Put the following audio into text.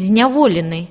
зняволены